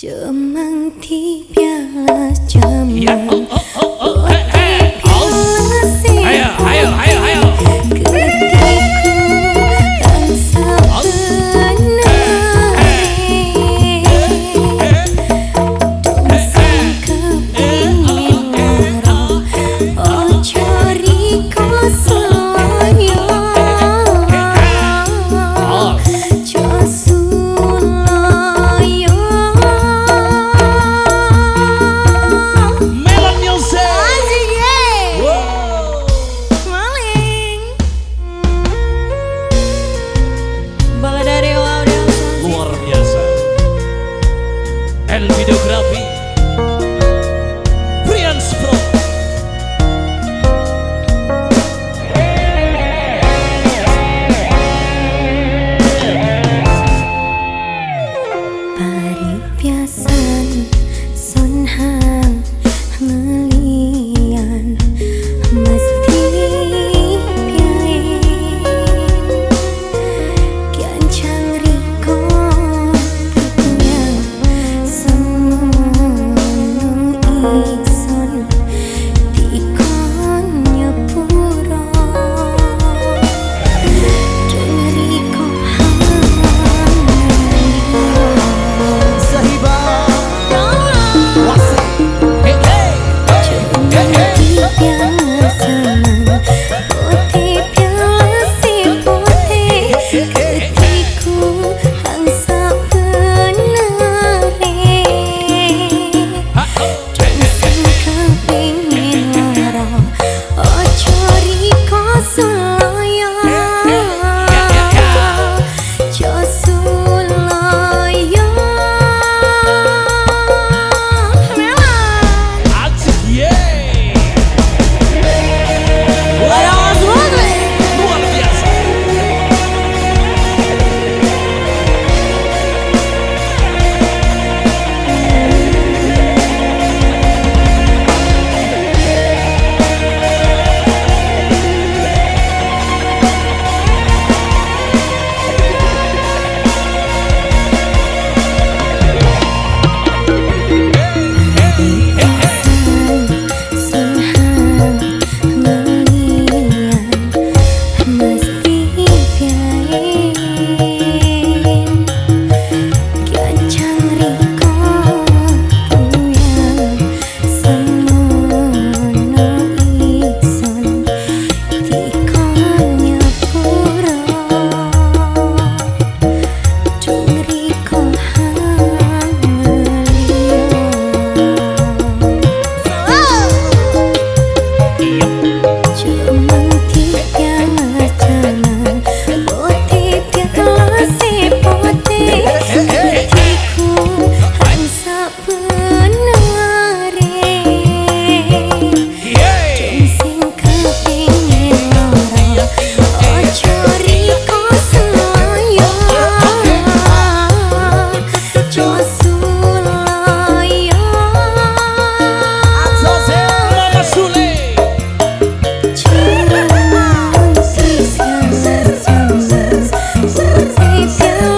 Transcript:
Cemang di piala with you.